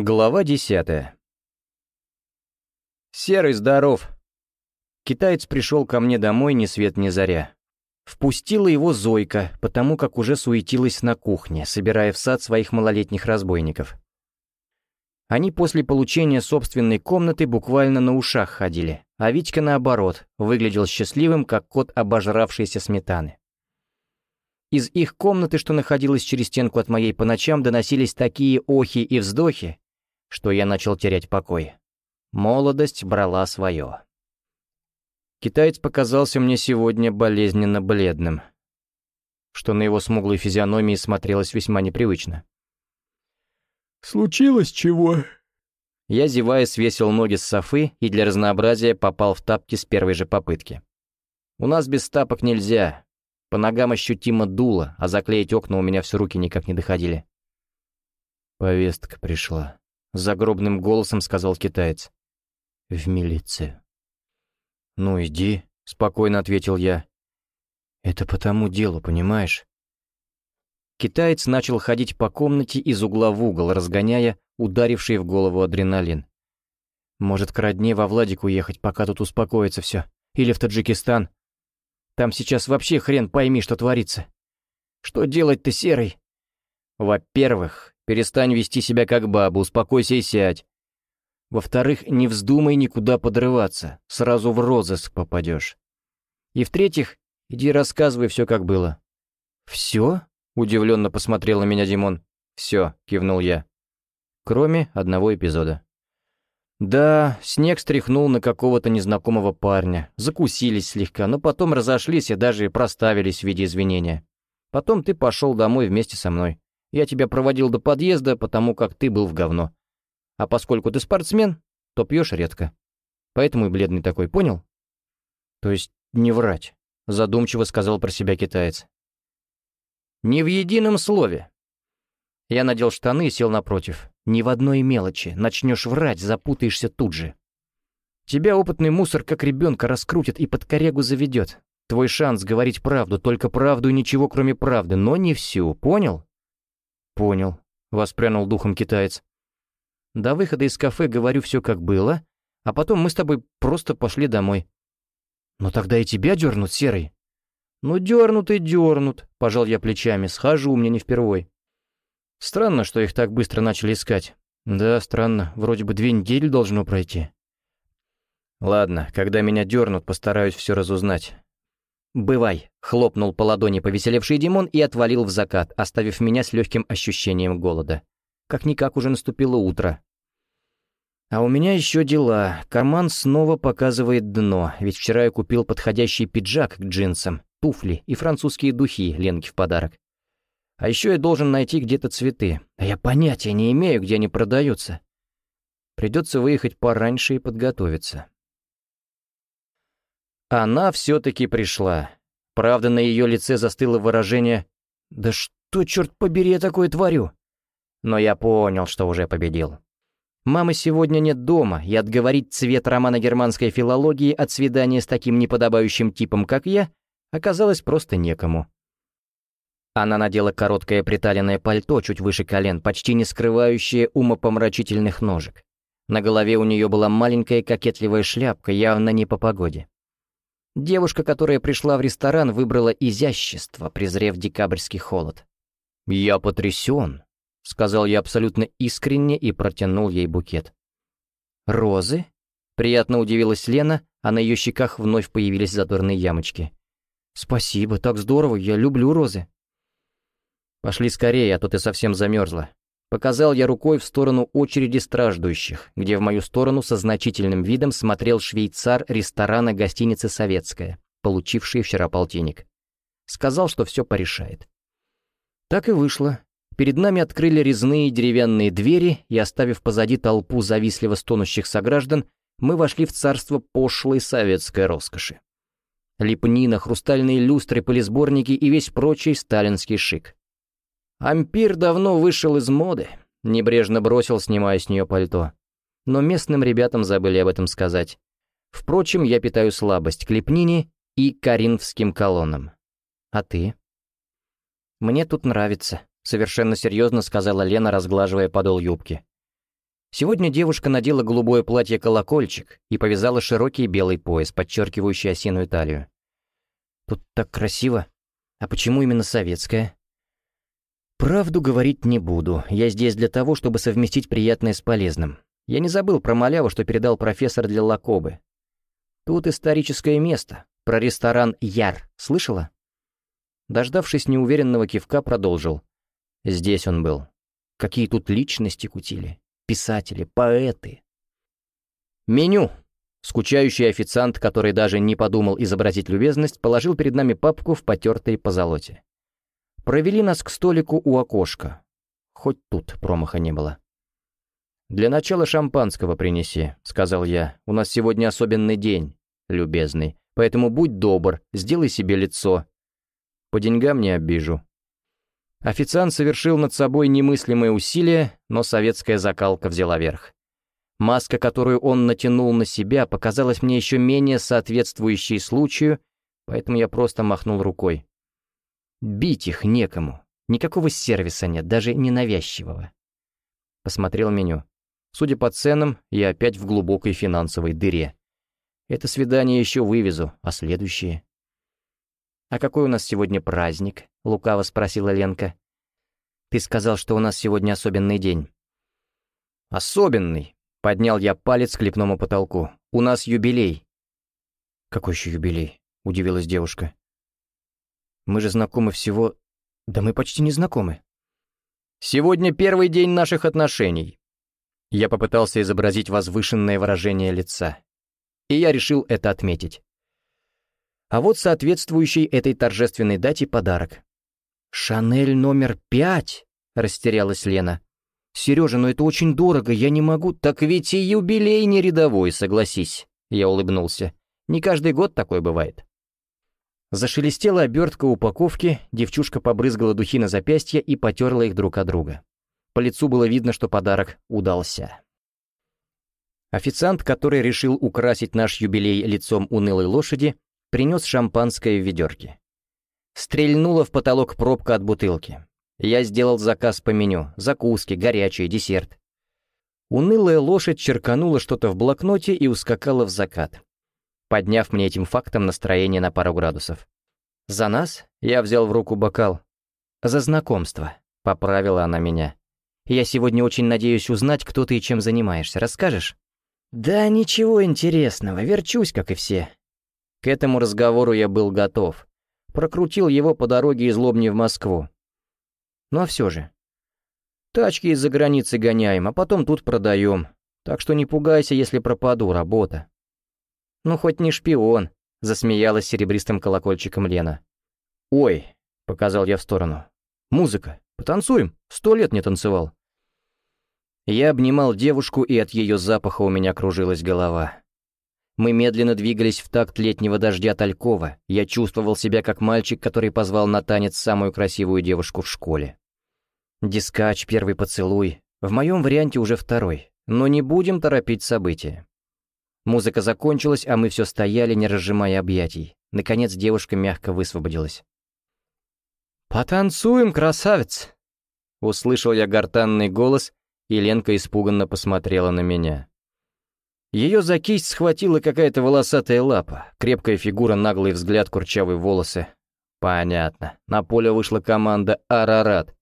Глава десятая. «Серый, здоров!» Китаец пришел ко мне домой ни свет ни заря. Впустила его Зойка, потому как уже суетилась на кухне, собирая в сад своих малолетних разбойников. Они после получения собственной комнаты буквально на ушах ходили, а Витька, наоборот, выглядел счастливым, как кот обожравшейся сметаны. Из их комнаты, что находилась через стенку от моей по ночам, доносились такие охи и вздохи, что я начал терять покой. Молодость брала свое. Китаец показался мне сегодня болезненно бледным, что на его смуглой физиономии смотрелось весьма непривычно. «Случилось чего?» Я, зевая, свесил ноги с софы и для разнообразия попал в тапки с первой же попытки. У нас без тапок нельзя, по ногам ощутимо дуло, а заклеить окна у меня все руки никак не доходили. «Повестка пришла», — загробным голосом сказал китаец. «В милицию». «Ну, иди», — спокойно ответил я. «Это по тому делу, понимаешь?» Китаец начал ходить по комнате из угла в угол, разгоняя ударивший в голову адреналин. «Может, к родне во Владик уехать, пока тут успокоится все? Или в Таджикистан? Там сейчас вообще хрен пойми, что творится. Что делать-то, Серый? Во-первых, перестань вести себя как баба, успокойся и сядь. Во-вторых, не вздумай никуда подрываться, сразу в розыск попадешь. И в-третьих, иди рассказывай все, как было. «Все?» — удивленно посмотрел на меня Димон. «Все», — кивнул я. Кроме одного эпизода. Да, снег стряхнул на какого-то незнакомого парня. Закусились слегка, но потом разошлись и даже проставились в виде извинения. Потом ты пошел домой вместе со мной. Я тебя проводил до подъезда, потому как ты был в говно. А поскольку ты спортсмен, то пьешь редко. Поэтому и бледный такой, понял? То есть не врать, задумчиво сказал про себя китаец. Не в едином слове. Я надел штаны и сел напротив. Ни в одной мелочи. Начнешь врать, запутаешься тут же. Тебя опытный мусор как ребенка раскрутит и под корягу заведет. Твой шанс говорить правду, только правду и ничего кроме правды, но не всю, понял? Понял, воспрянул духом китаец. До выхода из кафе говорю все как было, а потом мы с тобой просто пошли домой. Но тогда и тебя дернут, Серый. Ну дернут и дернут, пожал я плечами, схожу, мне не впервой. Странно, что их так быстро начали искать. Да, странно, вроде бы две недели должно пройти. Ладно, когда меня дернут, постараюсь все разузнать. «Бывай», — хлопнул по ладони повеселевший Димон и отвалил в закат, оставив меня с легким ощущением голода. Как-никак уже наступило утро. А у меня еще дела. Карман снова показывает дно, ведь вчера я купил подходящий пиджак к джинсам, туфли и французские духи Ленке в подарок. А еще я должен найти где-то цветы. А я понятия не имею, где они продаются. Придется выехать пораньше и подготовиться. Она все-таки пришла. Правда, на ее лице застыло выражение «Да что, черт побери, я такое творю?» Но я понял, что уже победил. Мамы сегодня нет дома, и отговорить цвет романа германской филологии от свидания с таким неподобающим типом, как я, оказалось просто некому. Она надела короткое приталенное пальто чуть выше колен, почти не скрывающее умопомрачительных ножек. На голове у нее была маленькая кокетливая шляпка, явно не по погоде. Девушка, которая пришла в ресторан, выбрала изящество, презрев декабрьский холод. «Я потрясен», — сказал я абсолютно искренне и протянул ей букет. «Розы?» — приятно удивилась Лена, а на ее щеках вновь появились задорные ямочки. «Спасибо, так здорово, я люблю розы». «Пошли скорее, а то ты совсем замерзла». Показал я рукой в сторону очереди страждущих, где в мою сторону со значительным видом смотрел швейцар ресторана гостиницы «Советская», получивший вчера полтинник. Сказал, что все порешает. Так и вышло. Перед нами открыли резные деревянные двери, и, оставив позади толпу завистливо стонущих сограждан, мы вошли в царство пошлой советской роскоши. Лепнина, хрустальные люстры, полисборники и весь прочий сталинский шик. Ампир давно вышел из моды, небрежно бросил, снимая с нее пальто. Но местным ребятам забыли об этом сказать. Впрочем, я питаю слабость к лепнине и коринфским колоннам. А ты? Мне тут нравится, совершенно серьезно сказала Лена, разглаживая подол юбки. Сегодня девушка надела голубое платье-колокольчик и повязала широкий белый пояс, подчеркивающий осиную талию. «Тут так красиво. А почему именно советская?» «Правду говорить не буду. Я здесь для того, чтобы совместить приятное с полезным. Я не забыл про маляву, что передал профессор для Лакобы. Тут историческое место. Про ресторан «Яр» слышала?» Дождавшись неуверенного кивка, продолжил. Здесь он был. Какие тут личности кутили. Писатели, поэты. Меню. Скучающий официант, который даже не подумал изобразить любезность, положил перед нами папку в потертой позолоте. Провели нас к столику у окошка. Хоть тут промаха не было. «Для начала шампанского принеси», — сказал я. «У нас сегодня особенный день, любезный, поэтому будь добр, сделай себе лицо. По деньгам не обижу». Официант совершил над собой немыслимые усилия, но советская закалка взяла верх. Маска, которую он натянул на себя, показалась мне еще менее соответствующей случаю, поэтому я просто махнул рукой. Бить их некому. Никакого сервиса нет, даже ненавязчивого. Посмотрел меню. Судя по ценам, я опять в глубокой финансовой дыре. Это свидание еще вывезу, а следующее... «А какой у нас сегодня праздник?» — лукаво спросила Ленка. «Ты сказал, что у нас сегодня особенный день». «Особенный!» — поднял я палец к лепному потолку. «У нас юбилей». «Какой еще юбилей?» — удивилась девушка. «Мы же знакомы всего... Да мы почти не знакомы». «Сегодня первый день наших отношений». Я попытался изобразить возвышенное выражение лица. И я решил это отметить. А вот соответствующий этой торжественной дате подарок. «Шанель номер пять?» — растерялась Лена. «Сережа, но это очень дорого, я не могу...» «Так ведь и юбилей не рядовой, согласись», — я улыбнулся. «Не каждый год такое бывает». Зашелестела обертка упаковки, девчушка побрызгала духи на запястье и потерла их друг от друга. По лицу было видно, что подарок удался. Официант, который решил украсить наш юбилей лицом унылой лошади, принес шампанское в ведерке. Стрельнула в потолок пробка от бутылки. Я сделал заказ по меню, закуски, горячие, десерт. Унылая лошадь черканула что-то в блокноте и ускакала в закат, подняв мне этим фактом настроение на пару градусов. «За нас?» — я взял в руку бокал. «За знакомство», — поправила она меня. «Я сегодня очень надеюсь узнать, кто ты и чем занимаешься. Расскажешь?» «Да ничего интересного, верчусь, как и все. К этому разговору я был готов. Прокрутил его по дороге из Лобни в Москву. Ну а все же. Тачки из-за границы гоняем, а потом тут продаем. Так что не пугайся, если пропаду, работа. Ну хоть не шпион, засмеялась серебристым колокольчиком Лена. Ой, показал я в сторону. Музыка, потанцуем, сто лет не танцевал. Я обнимал девушку, и от ее запаха у меня кружилась голова. Мы медленно двигались в такт летнего дождя Талькова. Я чувствовал себя как мальчик, который позвал на танец самую красивую девушку в школе. Дискач, первый поцелуй. В моем варианте уже второй. Но не будем торопить события. Музыка закончилась, а мы все стояли, не разжимая объятий. Наконец девушка мягко высвободилась. «Потанцуем, красавец!» Услышал я гортанный голос, и Ленка испуганно посмотрела на меня. Ее за кисть схватила какая-то волосатая лапа, крепкая фигура, наглый взгляд, курчавые волосы. Понятно. На поле вышла команда «Арарат».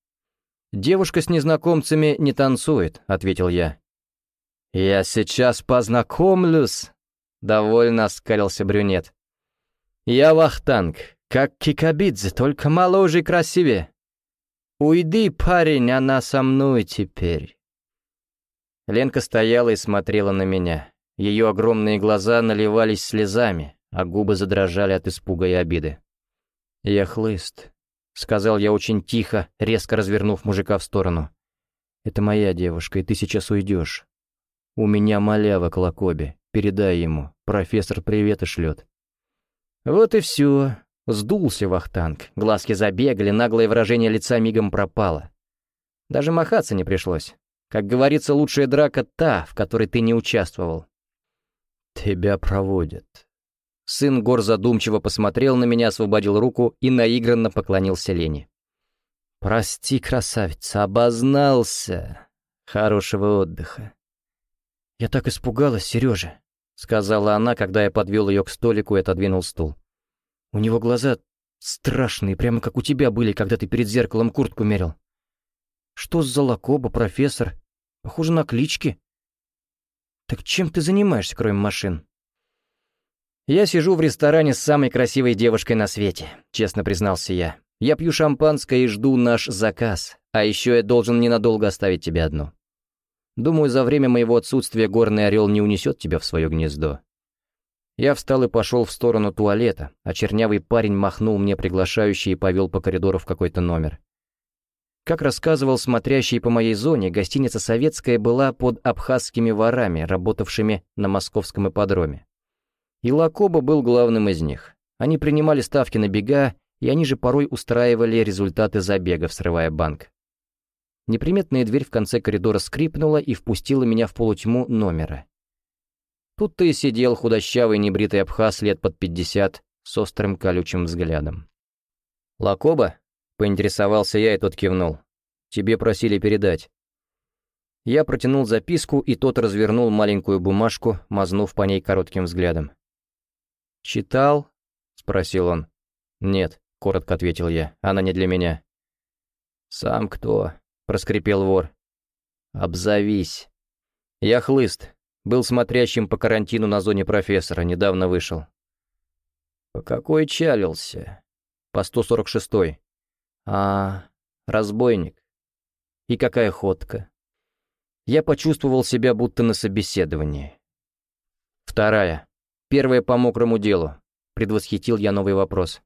«Девушка с незнакомцами не танцует», — ответил я. «Я сейчас познакомлюсь», — довольно оскалился брюнет. «Я Вахтанг, как Кикабидзе, только моложе и красивее. Уйди, парень, она со мной теперь». Ленка стояла и смотрела на меня. Ее огромные глаза наливались слезами, а губы задрожали от испуга и обиды. «Я хлыст», — сказал я очень тихо, резко развернув мужика в сторону. «Это моя девушка, и ты сейчас уйдешь. У меня малява к Лакобе, передай ему, профессор привет и шлет». Вот и все. Сдулся Вахтанг, глазки забегали, наглое выражение лица мигом пропало. Даже махаться не пришлось. Как говорится, лучшая драка та, в которой ты не участвовал. «Тебя проводят». Сын гор задумчиво посмотрел на меня, освободил руку и наигранно поклонился Лене. «Прости, красавица, обознался. Хорошего отдыха». «Я так испугалась, Сережа», — сказала она, когда я подвел ее к столику и отодвинул стул. «У него глаза страшные, прямо как у тебя были, когда ты перед зеркалом куртку мерил. Что за лакоба, профессор? Похоже на клички. Так чем ты занимаешься, кроме машин?» «Я сижу в ресторане с самой красивой девушкой на свете», — честно признался я. «Я пью шампанское и жду наш заказ, а еще я должен ненадолго оставить тебя одну. Думаю, за время моего отсутствия горный орел не унесет тебя в свое гнездо». Я встал и пошел в сторону туалета, а чернявый парень махнул мне приглашающий и повел по коридору в какой-то номер. Как рассказывал смотрящий по моей зоне, гостиница «Советская» была под абхазскими ворами, работавшими на московском ипподроме. И Лакоба был главным из них. Они принимали ставки на бега, и они же порой устраивали результаты забегов, срывая банк. Неприметная дверь в конце коридора скрипнула и впустила меня в полутьму номера. Тут-то и сидел худощавый небритый абхаз лет под пятьдесят с острым колючим взглядом. «Лакоба?» — поинтересовался я, и тот кивнул. «Тебе просили передать». Я протянул записку, и тот развернул маленькую бумажку, мазнув по ней коротким взглядом. «Читал?» — спросил он. «Нет», — коротко ответил я, — «она не для меня». «Сам кто?» — проскрипел вор. «Обзовись». «Я хлыст. Был смотрящим по карантину на зоне профессора, недавно вышел». «По какой чалился?» «По 146-й». «А, разбойник. И какая ходка?» Я почувствовал себя будто на собеседовании. Вторая. Первая по мокрому делу. Предвосхитил я новый вопрос.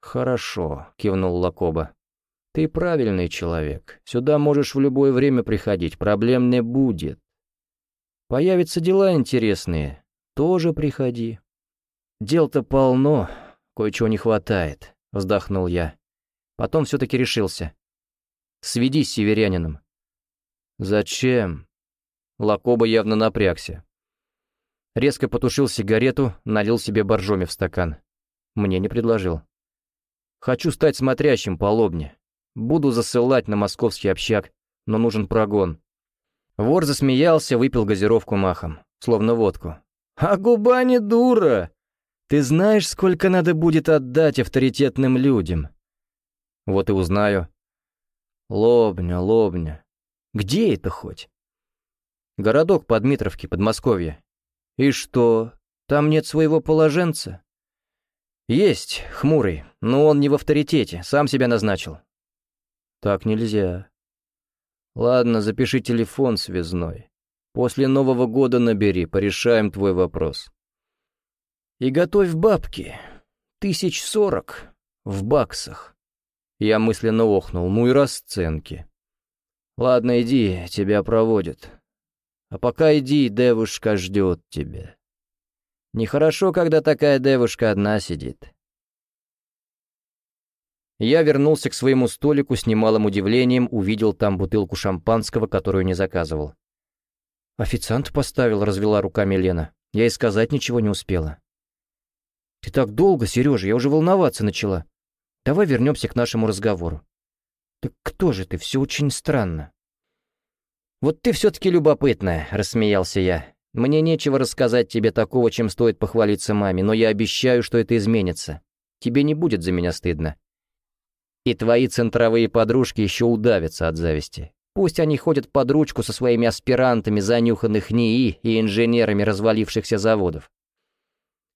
«Хорошо», — кивнул Лакоба. Ты правильный человек. Сюда можешь в любое время приходить, проблем не будет. Появятся дела интересные, тоже приходи. Дел-то полно, кое-чего не хватает, вздохнул я. Потом все-таки решился. Сведись с северянином. Зачем? Лакоба явно напрягся. Резко потушил сигарету, налил себе боржоми в стакан. Мне не предложил. Хочу стать смотрящим по лобне. Буду засылать на московский общак, но нужен прогон. Вор засмеялся, выпил газировку махом, словно водку. «А губа не дура! Ты знаешь, сколько надо будет отдать авторитетным людям?» «Вот и узнаю». «Лобня, Лобня. Где это хоть?» «Городок под Дмитровке, Подмосковье». «И что, там нет своего положенца?» «Есть, хмурый, но он не в авторитете, сам себя назначил. Так нельзя. Ладно, запиши телефон связной. После Нового года набери, порешаем твой вопрос. И готовь бабки. Тысяч сорок в баксах. Я мысленно охнул, ну и расценки. Ладно, иди, тебя проводят. А пока иди, девушка ждет тебя. Нехорошо, когда такая девушка одна сидит. Я вернулся к своему столику с немалым удивлением, увидел там бутылку шампанского, которую не заказывал. «Официант поставил», — развела руками Лена. Я и сказать ничего не успела. «Ты так долго, Сережа, я уже волноваться начала. Давай вернемся к нашему разговору». «Так кто же ты? Все очень странно». «Вот ты все-таки любопытная», — рассмеялся я. «Мне нечего рассказать тебе такого, чем стоит похвалиться маме, но я обещаю, что это изменится. Тебе не будет за меня стыдно. И твои центровые подружки еще удавятся от зависти. Пусть они ходят под ручку со своими аспирантами занюханных НИИ и инженерами развалившихся заводов.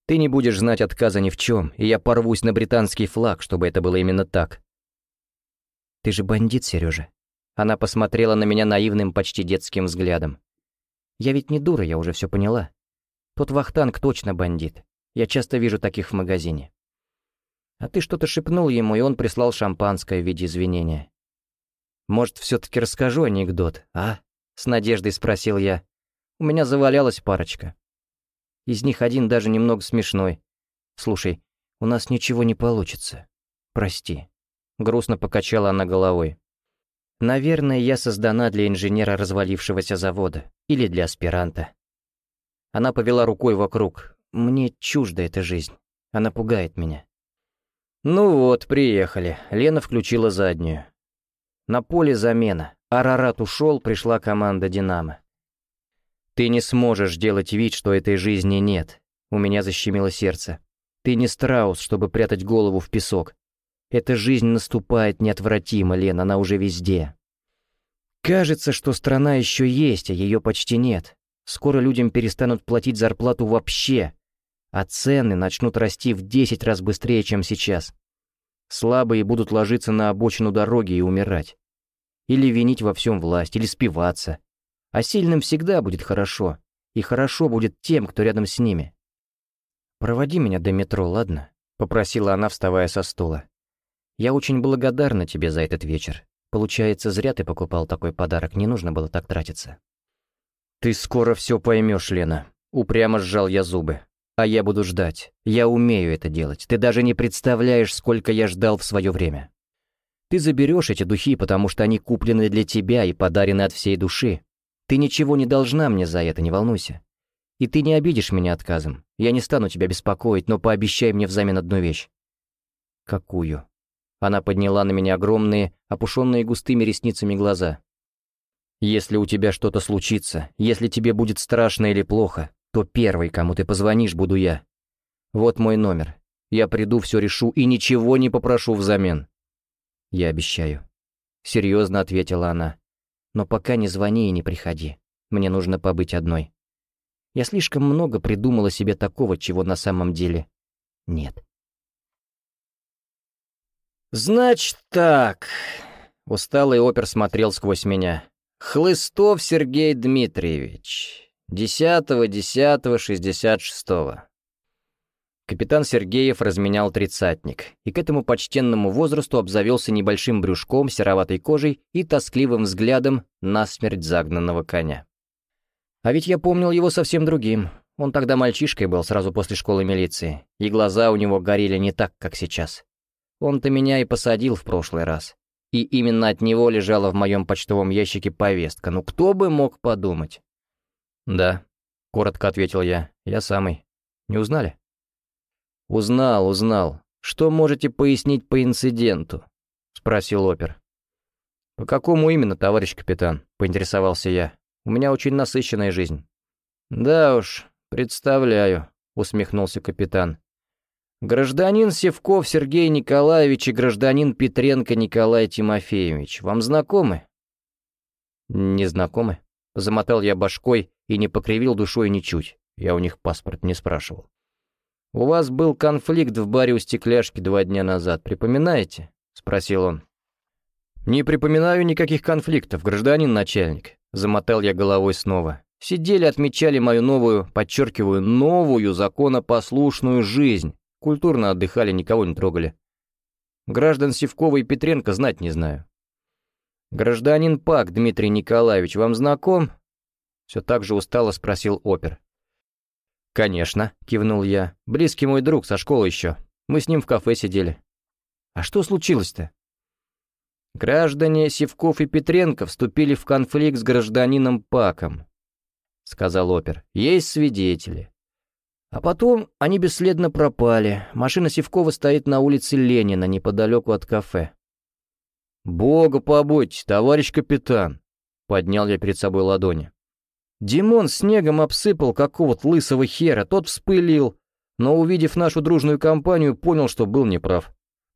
Ты не будешь знать отказа ни в чем, и я порвусь на британский флаг, чтобы это было именно так. Ты же бандит, Сережа. Она посмотрела на меня наивным, почти детским взглядом. Я ведь не дура, я уже все поняла. Тот вахтанг точно бандит. Я часто вижу таких в магазине. А ты что-то шепнул ему, и он прислал шампанское в виде извинения. «Может, все-таки расскажу анекдот, а?» — с надеждой спросил я. «У меня завалялась парочка. Из них один даже немного смешной. Слушай, у нас ничего не получится. Прости». Грустно покачала она головой. «Наверное, я создана для инженера развалившегося завода. Или для аспиранта». Она повела рукой вокруг. «Мне чужда эта жизнь. Она пугает меня». Ну вот, приехали. Лена включила заднюю. На поле замена. Арарат ушел, пришла команда «Динамо». Ты не сможешь делать вид, что этой жизни нет. У меня защемило сердце. Ты не страус, чтобы прятать голову в песок. Эта жизнь наступает неотвратимо, Лен, она уже везде. Кажется, что страна еще есть, а ее почти нет. Скоро людям перестанут платить зарплату вообще, а цены начнут расти в 10 раз быстрее, чем сейчас. Слабые будут ложиться на обочину дороги и умирать. Или винить во всем власть, или спиваться. А сильным всегда будет хорошо, и хорошо будет тем, кто рядом с ними. «Проводи меня до метро, ладно?» — попросила она, вставая со стула. «Я очень благодарна тебе за этот вечер. Получается, зря ты покупал такой подарок, не нужно было так тратиться». «Ты скоро все поймешь, Лена», — упрямо сжал я зубы. «А я буду ждать. Я умею это делать. Ты даже не представляешь, сколько я ждал в свое время. Ты заберешь эти духи, потому что они куплены для тебя и подарены от всей души. Ты ничего не должна мне за это, не волнуйся. И ты не обидишь меня отказом. Я не стану тебя беспокоить, но пообещай мне взамен одну вещь». «Какую?» Она подняла на меня огромные, опушенные густыми ресницами глаза. «Если у тебя что-то случится, если тебе будет страшно или плохо, то первый, кому ты позвонишь, буду я. Вот мой номер. Я приду, все решу и ничего не попрошу взамен». «Я обещаю». Серьезно ответила она. «Но пока не звони и не приходи. Мне нужно побыть одной». Я слишком много придумала себе такого, чего на самом деле нет. «Значит так...» Усталый опер смотрел сквозь меня. «Хлыстов Сергей Дмитриевич. 10.10.66». Капитан Сергеев разменял тридцатник, и к этому почтенному возрасту обзавелся небольшим брюшком, сероватой кожей и тоскливым взглядом на смерть загнанного коня. А ведь я помнил его совсем другим. Он тогда мальчишкой был, сразу после школы милиции, и глаза у него горели не так, как сейчас. Он-то меня и посадил в прошлый раз. И именно от него лежала в моем почтовом ящике повестка. Ну кто бы мог подумать? «Да», — коротко ответил я, — «я самый. Не узнали?» «Узнал, узнал. Что можете пояснить по инциденту?» — спросил опер. «По какому именно, товарищ капитан?» — поинтересовался я. У меня очень насыщенная жизнь». «Да уж, представляю», — усмехнулся капитан. «Гражданин Севков Сергей Николаевич и гражданин Петренко Николай Тимофеевич, вам знакомы?» «Не знакомы», — замотал я башкой и не покривил душой ничуть. Я у них паспорт не спрашивал. «У вас был конфликт в баре у стекляшки два дня назад, припоминаете?» — спросил он. «Не припоминаю никаких конфликтов, гражданин начальник. Замотал я головой снова. Сидели, отмечали мою новую, подчеркиваю, новую законопослушную жизнь. Культурно отдыхали, никого не трогали. Граждан Севкова и Петренко знать не знаю. «Гражданин Пак, Дмитрий Николаевич, вам знаком?» Все так же устало спросил опер. «Конечно», — кивнул я. «Близкий мой друг, со школы еще. Мы с ним в кафе сидели». «А что случилось-то?» Граждане Севков и Петренко вступили в конфликт с гражданином Паком, сказал опер. Есть свидетели. А потом они бесследно пропали. Машина Севкова стоит на улице Ленина, неподалеку от кафе. «Бога побойтесь, товарищ капитан!» Поднял я перед собой ладони. Димон снегом обсыпал какого-то лысого хера, тот вспылил, но, увидев нашу дружную компанию, понял, что был неправ.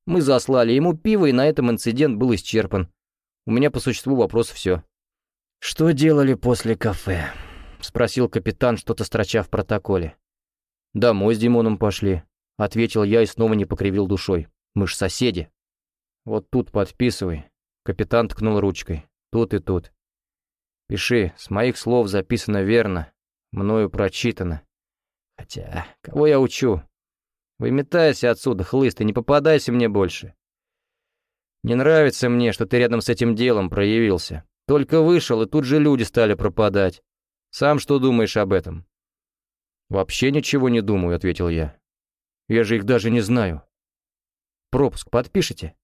Мы заслали ему пиво, и на этом инцидент был исчерпан. У меня по существу вопрос все. «Что делали после кафе?» — спросил капитан, что-то строча в протоколе. «Домой с Димоном пошли», — ответил я и снова не покривил душой. «Мы ж соседи». «Вот тут подписывай». Капитан ткнул ручкой. «Тут и тут». «Пиши, с моих слов записано верно, мною прочитано. Хотя, кого я учу? Выметайся отсюда, хлыст, и не попадайся мне больше. Не нравится мне, что ты рядом с этим делом проявился. Только вышел, и тут же люди стали пропадать. Сам что думаешь об этом?» «Вообще ничего не думаю», — ответил я. «Я же их даже не знаю». «Пропуск подпишите?»